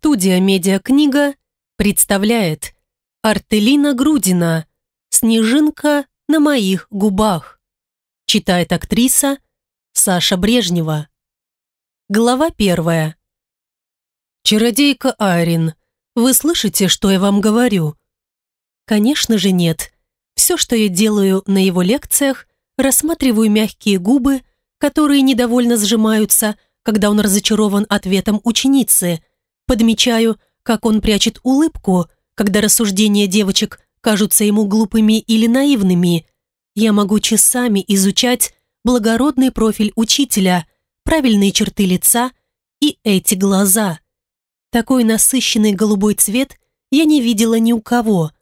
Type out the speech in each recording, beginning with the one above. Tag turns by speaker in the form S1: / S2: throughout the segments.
S1: Студия «Медиакнига» представляет Артелина Грудина «Снежинка на моих губах». Читает актриса Саша Брежнева. Глава первая. «Чародейка Айрин, вы слышите, что я вам говорю?» Конечно же нет. Все, что я делаю на его лекциях, рассматриваю мягкие губы, которые недовольно сжимаются, когда он разочарован ответом ученицы – Подмечаю, как он прячет улыбку, когда рассуждения девочек кажутся ему глупыми или наивными. Я могу часами изучать благородный профиль учителя, правильные черты лица и эти глаза. Такой насыщенный голубой цвет я не видела ни у кого.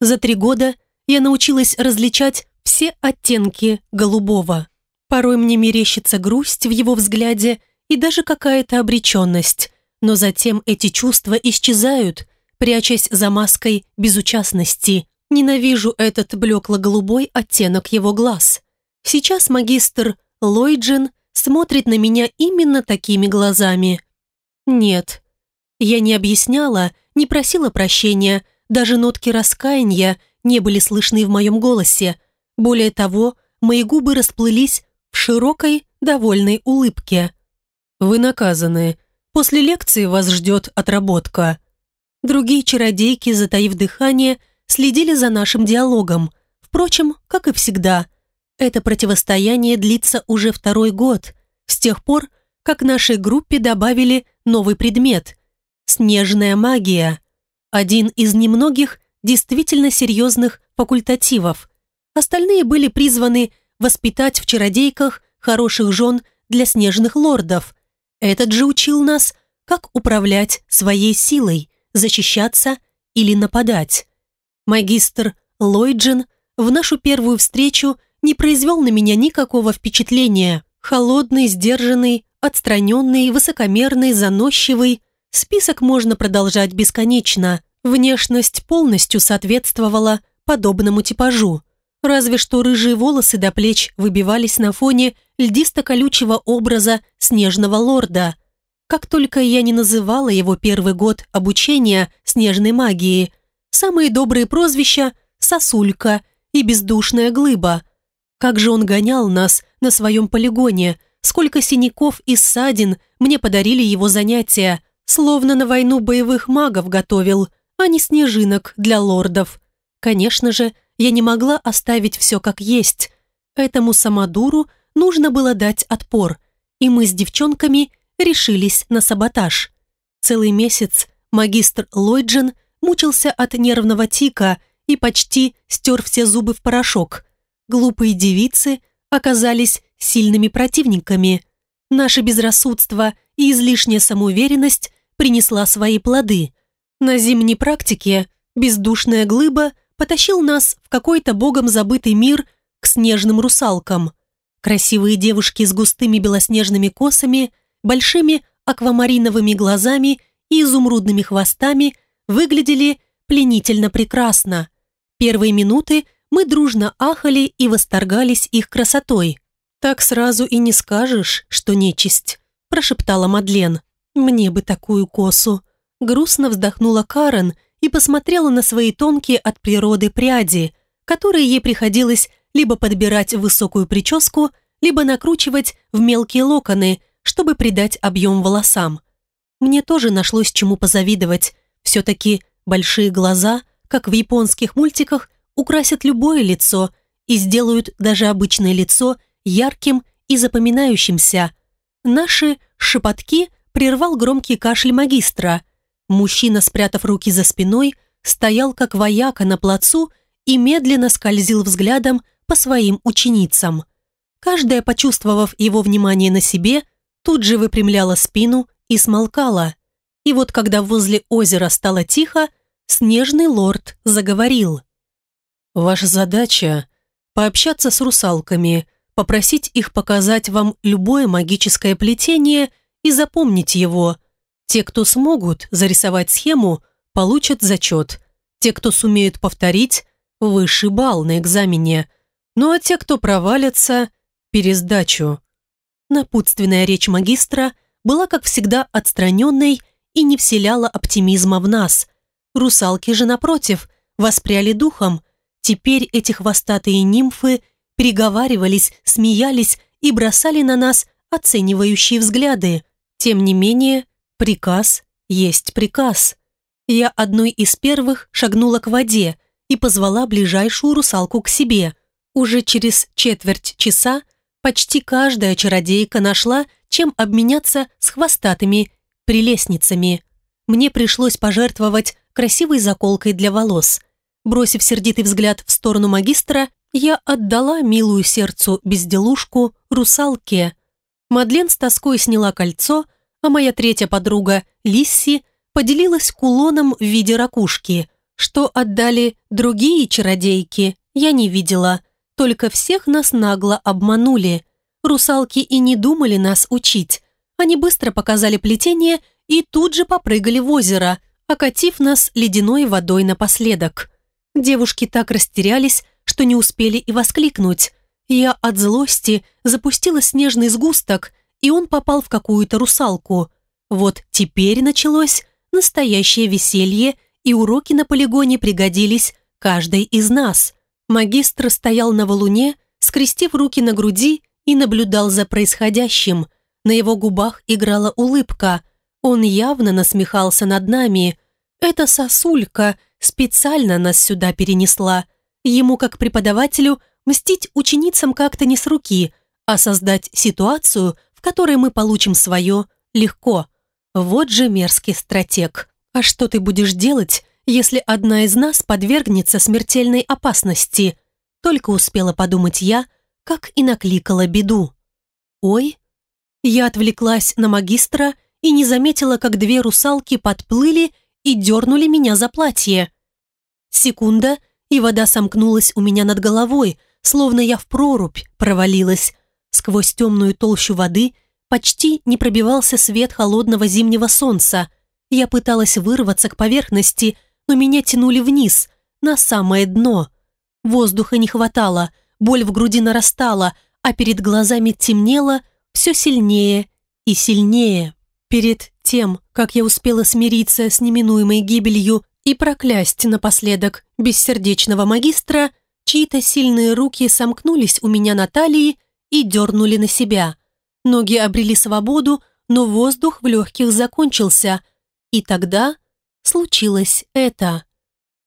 S1: За три года я научилась различать все оттенки голубого. Порой мне мерещится грусть в его взгляде и даже какая-то обреченность но затем эти чувства исчезают, прячась за маской безучастности. Ненавижу этот блекло-голубой оттенок его глаз. Сейчас магистр Ллойджин смотрит на меня именно такими глазами. Нет, я не объясняла, не просила прощения, даже нотки раскаяния не были слышны в моем голосе. Более того, мои губы расплылись в широкой, довольной улыбке. «Вы наказаны», После лекции вас ждет отработка. Другие чародейки, затаив дыхание, следили за нашим диалогом. Впрочем, как и всегда, это противостояние длится уже второй год, с тех пор, как нашей группе добавили новый предмет – снежная магия. Один из немногих действительно серьезных факультативов. Остальные были призваны воспитать в чародейках хороших жен для снежных лордов – этот же учил нас, как управлять своей силой, защищаться или нападать. Магистр Ллойджин в нашу первую встречу не произвел на меня никакого впечатления. Холодный, сдержанный, отстраненный, высокомерный, заносчивый. Список можно продолжать бесконечно. Внешность полностью соответствовала подобному типажу. Разве что рыжие волосы до плеч выбивались на фоне льдисто-колючего образа снежного лорда. Как только я не называла его первый год обучения снежной магии, самые добрые прозвища «сосулька» и «бездушная глыба». Как же он гонял нас на своем полигоне, сколько синяков и ссадин мне подарили его занятия, словно на войну боевых магов готовил, а не снежинок для лордов. Конечно же, я не могла оставить все как есть. Этому самодуру нужно было дать отпор, и мы с девчонками решились на саботаж. Целый месяц магистр Ллойджин мучился от нервного тика и почти стер все зубы в порошок. Глупые девицы оказались сильными противниками. Наше безрассудство и излишняя самоуверенность принесла свои плоды. На зимней практике бездушная глыба потащил нас в какой-то богом забытый мир к снежным русалкам. Красивые девушки с густыми белоснежными косами, большими аквамариновыми глазами и изумрудными хвостами выглядели пленительно прекрасно. Первые минуты мы дружно ахали и восторгались их красотой. «Так сразу и не скажешь, что нечисть», – прошептала Мадлен. «Мне бы такую косу». Грустно вздохнула Карен и посмотрела на свои тонкие от природы пряди, которые ей приходилось либо подбирать в высокую прическу, либо накручивать в мелкие локоны, чтобы придать объем волосам. Мне тоже нашлось чему позавидовать. Все-таки большие глаза, как в японских мультиках, украсят любое лицо и сделают даже обычное лицо ярким и запоминающимся. Наши шепотки прервал громкий кашель магистра – Мужчина, спрятав руки за спиной, стоял как вояка на плацу и медленно скользил взглядом по своим ученицам. Каждая, почувствовав его внимание на себе, тут же выпрямляла спину и смолкала. И вот когда возле озера стало тихо, снежный лорд заговорил. «Ваша задача – пообщаться с русалками, попросить их показать вам любое магическое плетение и запомнить его, те, кто смогут зарисовать схему, получат зачет. Те, кто сумеют повторить, высший балл на экзамене. Ну а те, кто провалятся, пересдачу. Напутственная речь магистра была, как всегда, отстраненной и не вселяла оптимизма в нас. Русалки же, напротив, воспряли духом. Теперь эти хвостатые нимфы переговаривались, смеялись и бросали на нас оценивающие взгляды. Тем не менее, приказ есть приказ. Я одной из первых шагнула к воде и позвала ближайшую русалку к себе. Уже через четверть часа почти каждая чародейка нашла, чем обменяться с хвостатыми прелестницами. Мне пришлось пожертвовать красивой заколкой для волос. Бросив сердитый взгляд в сторону магистра, я отдала милую сердцу безделушку русалке. Мадлен с тоской сняла кольцо, а моя третья подруга, Лисси, поделилась кулоном в виде ракушки. Что отдали другие чародейки, я не видела. Только всех нас нагло обманули. Русалки и не думали нас учить. Они быстро показали плетение и тут же попрыгали в озеро, окатив нас ледяной водой напоследок. Девушки так растерялись, что не успели и воскликнуть. Я от злости запустила снежный сгусток, и он попал в какую-то русалку. Вот теперь началось настоящее веселье, и уроки на полигоне пригодились каждой из нас. Магистр стоял на валуне, скрестив руки на груди и наблюдал за происходящим. На его губах играла улыбка. Он явно насмехался над нами. Эта сосулька специально нас сюда перенесла. Ему, как преподавателю, мстить ученицам как-то не с руки, а создать ситуацию, в которой мы получим свое, легко. Вот же мерзкий стратег. А что ты будешь делать, если одна из нас подвергнется смертельной опасности? Только успела подумать я, как и накликала беду. Ой, я отвлеклась на магистра и не заметила, как две русалки подплыли и дернули меня за платье. Секунда, и вода сомкнулась у меня над головой, словно я в прорубь провалилась. Сквозь темную толщу воды почти не пробивался свет холодного зимнего солнца. Я пыталась вырваться к поверхности, но меня тянули вниз, на самое дно. Воздуха не хватало, боль в груди нарастала, а перед глазами темнело все сильнее и сильнее. Перед тем, как я успела смириться с неминуемой гибелью и проклясть напоследок бессердечного магистра, чьи-то сильные руки сомкнулись у меня на талии и дернули на себя. Ноги обрели свободу, но воздух в легких закончился. И тогда случилось это.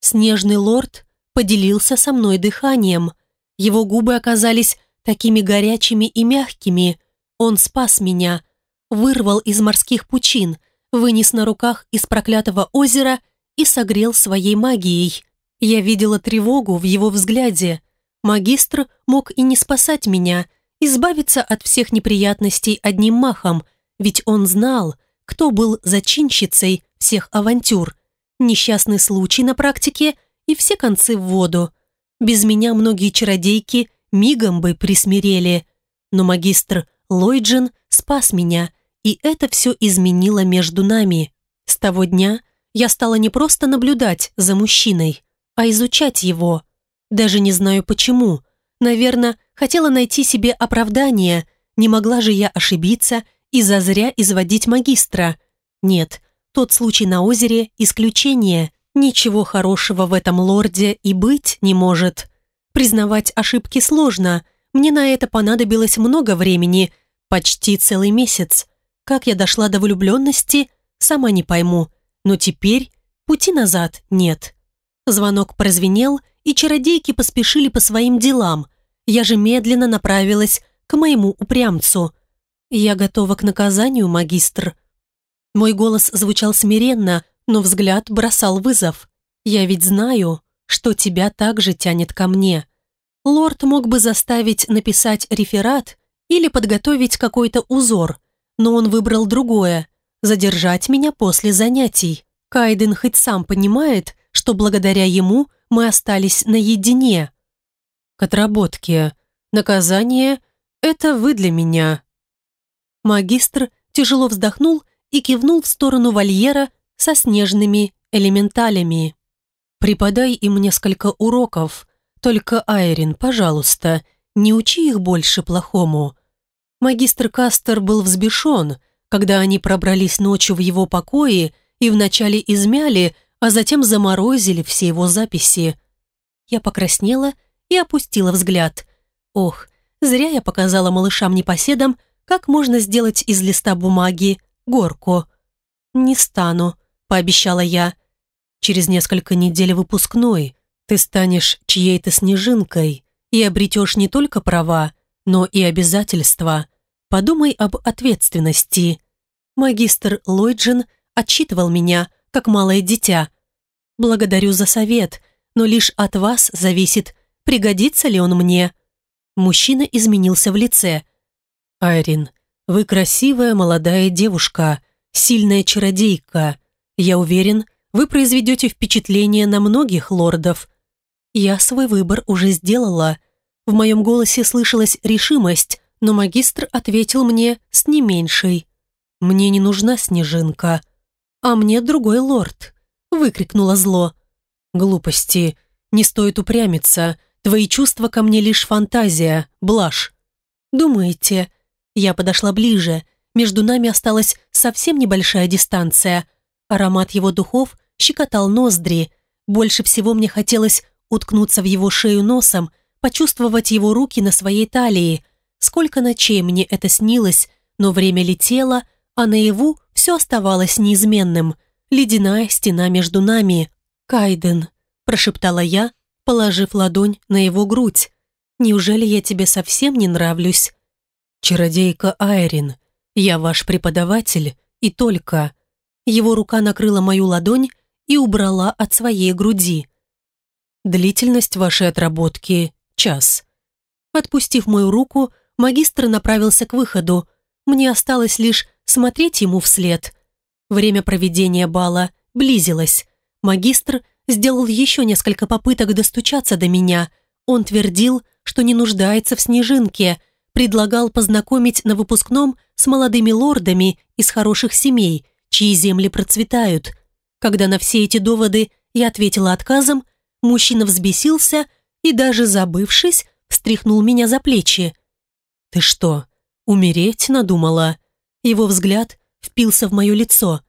S1: Снежный лорд поделился со мной дыханием. Его губы оказались такими горячими и мягкими. Он спас меня, вырвал из морских пучин, вынес на руках из проклятого озера и согрел своей магией. Я видела тревогу в его взгляде. Магистр мог и не спасать меня – избавиться от всех неприятностей одним махом, ведь он знал, кто был зачинщицей всех авантюр. Несчастный случай на практике и все концы в воду. Без меня многие чародейки мигом бы присмирели. Но магистр Ллойджин спас меня, и это все изменило между нами. С того дня я стала не просто наблюдать за мужчиной, а изучать его. Даже не знаю почему. Наверное, Хотела найти себе оправдание, не могла же я ошибиться и зазря изводить магистра. Нет, тот случай на озере – исключение. Ничего хорошего в этом лорде и быть не может. Признавать ошибки сложно. Мне на это понадобилось много времени, почти целый месяц. Как я дошла до влюбленности, сама не пойму. Но теперь пути назад нет. Звонок прозвенел, и чародейки поспешили по своим делам – я же медленно направилась к моему упрямцу. «Я готова к наказанию, магистр». Мой голос звучал смиренно, но взгляд бросал вызов. «Я ведь знаю, что тебя также тянет ко мне. Лорд мог бы заставить написать реферат или подготовить какой-то узор, но он выбрал другое – задержать меня после занятий. Кайден хоть сам понимает, что благодаря ему мы остались наедине к отработке. Наказание — это вы для меня». Магистр тяжело вздохнул и кивнул в сторону вольера со снежными элементалями. «Преподай им несколько уроков. Только, Айрин, пожалуйста, не учи их больше плохому». Магистр Кастер был взбешен. когда они пробрались ночью в его покои и вначале измяли, а затем заморозили все его записи. Я покраснела и опустила взгляд. Ох, зря я показала малышам-непоседам, как можно сделать из листа бумаги горку. «Не стану», — пообещала я. «Через несколько недель выпускной ты станешь чьей-то снежинкой и обретешь не только права, но и обязательства. Подумай об ответственности». Магистр Ллойджин отчитывал меня, как малое дитя. «Благодарю за совет, но лишь от вас зависит, пригодится ли он мне». Мужчина изменился в лице. «Айрин, вы красивая молодая девушка, сильная чародейка. Я уверен, вы произведете впечатление на многих лордов. Я свой выбор уже сделала. В моем голосе слышалась решимость, но магистр ответил мне с не меньшей. «Мне не нужна снежинка, а мне другой лорд», — выкрикнула зло. «Глупости. Не стоит упрямиться. Твои чувства ко мне лишь фантазия, блажь». «Думаете?» Я подошла ближе. Между нами осталась совсем небольшая дистанция. Аромат его духов щекотал ноздри. Больше всего мне хотелось уткнуться в его шею носом, почувствовать его руки на своей талии. Сколько ночей мне это снилось, но время летело, а наяву все оставалось неизменным. Ледяная стена между нами. «Кайден», – прошептала я, положив ладонь на его грудь. «Неужели я тебе совсем не нравлюсь?» «Чародейка Айрин, я ваш преподаватель и только». Его рука накрыла мою ладонь и убрала от своей груди. Длительность вашей отработки – час. Отпустив мою руку, магистр направился к выходу. Мне осталось лишь смотреть ему вслед. Время проведения бала близилось. Магистр сделал еще несколько попыток достучаться до меня. Он твердил, что не нуждается в снежинке, предлагал познакомить на выпускном с молодыми лордами из хороших семей, чьи земли процветают. Когда на все эти доводы я ответила отказом, Мужчина взбесился и, даже забывшись, встряхнул меня за плечи. «Ты что, умереть надумала?» Его взгляд впился в мое лицо.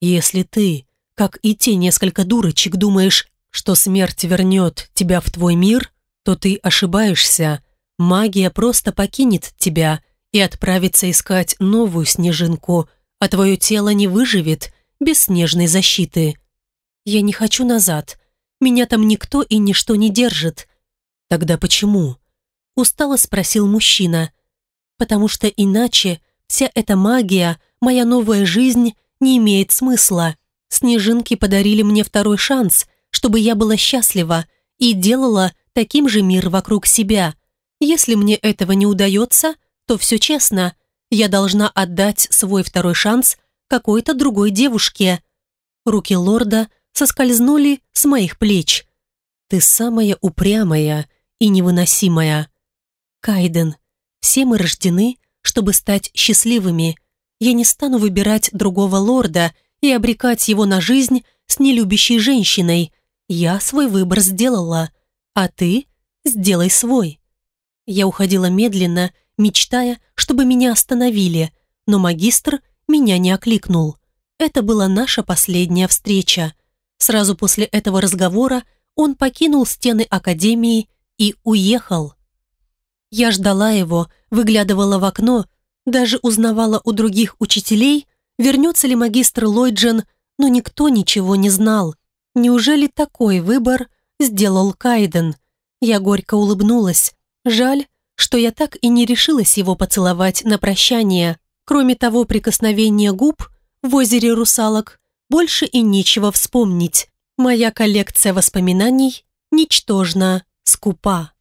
S1: «Если ты, как и те несколько дурочек, думаешь, что смерть вернет тебя в твой мир, то ты ошибаешься. Магия просто покинет тебя и отправится искать новую снежинку, а твое тело не выживет без снежной защиты. Я не хочу назад. Меня там никто и ничто не держит. Тогда почему? Устало спросил мужчина. Потому что иначе вся эта магия, моя новая жизнь не имеет смысла. Снежинки подарили мне второй шанс, чтобы я была счастлива и делала таким же мир вокруг себя. Если мне этого не удается, то все честно. Я должна отдать свой второй шанс какой-то другой девушке. Руки лорда соскользнули с моих плеч. Ты самая упрямая и невыносимая. Кайден, все мы рождены, чтобы стать счастливыми. Я не стану выбирать другого лорда и обрекать его на жизнь с нелюбящей женщиной. Я свой выбор сделала, а ты сделай свой. Я уходила медленно, мечтая, чтобы меня остановили, но магистр меня не окликнул. Это была наша последняя встреча. Сразу после этого разговора он покинул стены академии и уехал. Я ждала его, выглядывала в окно, даже узнавала у других учителей, вернется ли магистр Ллойджен, но никто ничего не знал. Неужели такой выбор сделал Кайден? Я горько улыбнулась. Жаль, что я так и не решилась его поцеловать на прощание. Кроме того прикосновения губ в озере русалок, больше и нечего вспомнить. Моя коллекция воспоминаний ничтожна, скупа.